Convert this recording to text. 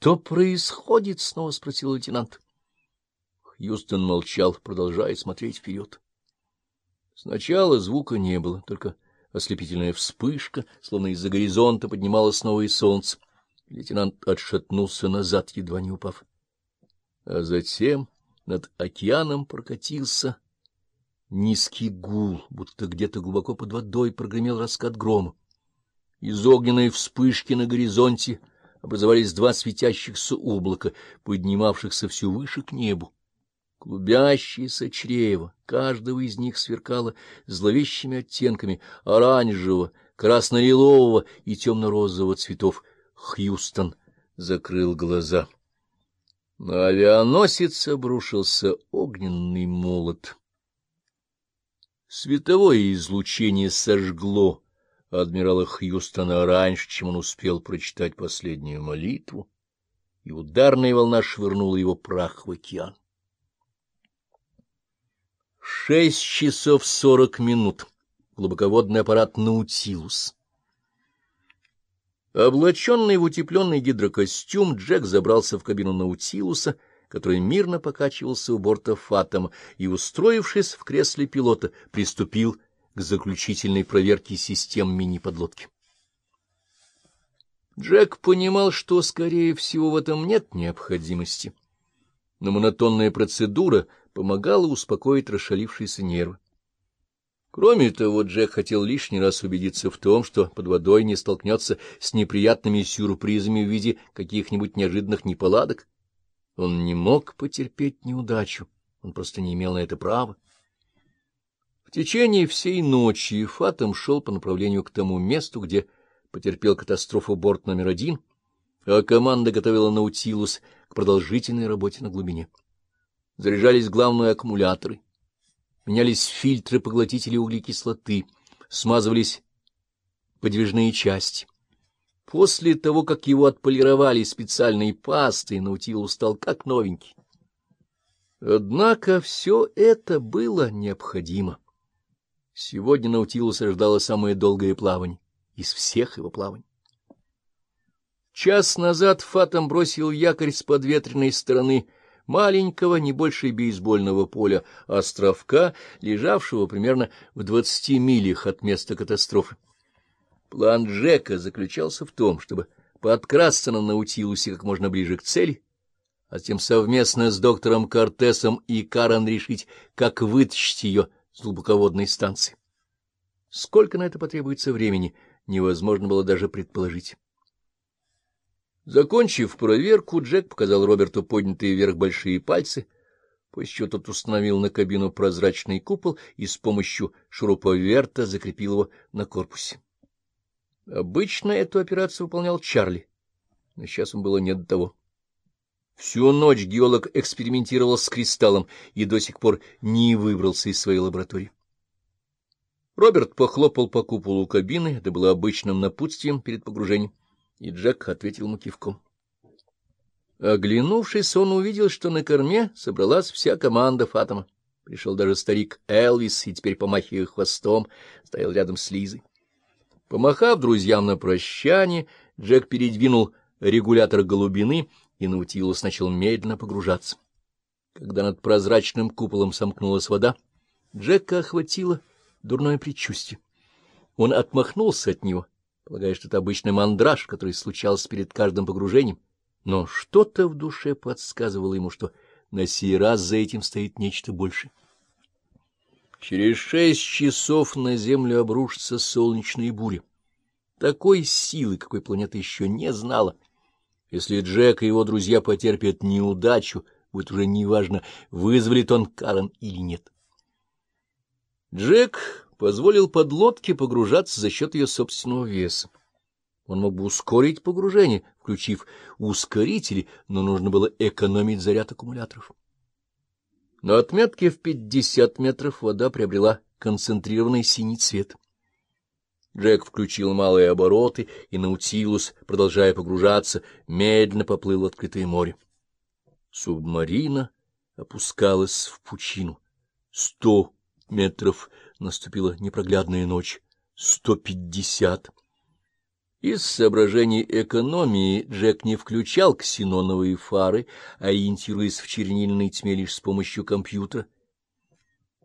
Что происходит? — снова спросил лейтенант. Хьюстон молчал, продолжая смотреть вперед. Сначала звука не было, только ослепительная вспышка, словно из-за горизонта поднималось новое солнце. Лейтенант отшатнулся назад, едва не упав. А затем над океаном прокатился низкий гул, будто где-то глубоко под водой прогремел раскат грома. Из огненной вспышки на горизонте образовались два светящихся облака, поднимавшихся все выше к небу. Клубящееся чрево каждого из них сверкало зловещими оттенками оранжевого, красно-лилового и темно-розового цветов. Хьюстон закрыл глаза. На авианосец обрушился огненный молот. Световое излучение сожгло адмирала Хьюстона раньше, чем он успел прочитать последнюю молитву, и ударная волна швырнула его прах в океан. Шесть часов сорок минут. Глубоководный аппарат «Наутилус». Облаченный в утепленный гидрокостюм, Джек забрался в кабину Наутилуса, который мирно покачивался у борта Фатома, и, устроившись в кресле пилота, приступил к заключительной проверке систем мини-подлодки. Джек понимал, что, скорее всего, в этом нет необходимости, но монотонная процедура помогала успокоить расшалившиеся нервы. Кроме того, Джек хотел лишний раз убедиться в том, что под водой не столкнется с неприятными сюрпризами в виде каких-нибудь неожиданных неполадок. Он не мог потерпеть неудачу, он просто не имел на это права. В течение всей ночи Фатом шел по направлению к тому месту, где потерпел катастрофу борт номер один, а команда готовила Наутилус к продолжительной работе на глубине. Заряжались главные аккумуляторы, менялись фильтры поглотителей углекислоты, смазывались подвижные части. После того, как его отполировали специальной пастой, Наутилус стал как новенький. Однако все это было необходимо. Сегодня Наутилуса ждало самое долгое плавание из всех его плаваний. Час назад Фатом бросил якорь с подветренной стороны маленького, не больше бейсбольного поля, островка, лежавшего примерно в двадцати милях от места катастрофы. План Джека заключался в том, чтобы подкрасться на Наутилусе как можно ближе к цели, а затем совместно с доктором Кортесом и Карен решить, как вытащить ее с глубоководной станции. Сколько на это потребуется времени, невозможно было даже предположить. Закончив проверку, Джек показал Роберту поднятые вверх большие пальцы, после чего тот установил на кабину прозрачный купол и с помощью шуруповерта закрепил его на корпусе. Обычно эту операцию выполнял Чарли, но сейчас он было не до того. Всю ночь геолог экспериментировал с кристаллом и до сих пор не выбрался из своей лаборатории. Роберт похлопал по куполу кабины, это было обычным напутствием перед погружением, и Джек ответил ему кивком. Оглянувшись, он увидел, что на корме собралась вся команда Фатома. Пришел даже старик Элвис, и теперь, помахивая хвостом, стоял рядом с Лизой. Помахав друзьям на прощание, Джек передвинул регулятор голубины и Наутилус начал медленно погружаться. Когда над прозрачным куполом сомкнулась вода, Джека охватило дурное предчувствие. Он отмахнулся от него, полагая, что это обычный мандраж, который случался перед каждым погружением, но что-то в душе подсказывало ему, что на сей раз за этим стоит нечто большее. Через шесть часов на Землю обрушится солнечная буря. Такой силы, какой планета еще не знала — если Джек и его друзья потерпят неудачу, будет уже неважно, вызволит он Карен или нет. Джек позволил подлодке погружаться за счет ее собственного веса. Он мог бы ускорить погружение, включив ускорители, но нужно было экономить заряд аккумуляторов. На отметке в 50 метров вода приобрела концентрированный синий цвет. Джек включил малые обороты, и Наутилус, продолжая погружаться, медленно поплыл в открытое море. Субмарина опускалась в пучину. Сто метров наступила непроглядная ночь. Сто пятьдесят. Из соображений экономии Джек не включал ксеноновые фары, ориентируясь в чернильной тьме лишь с помощью компьютера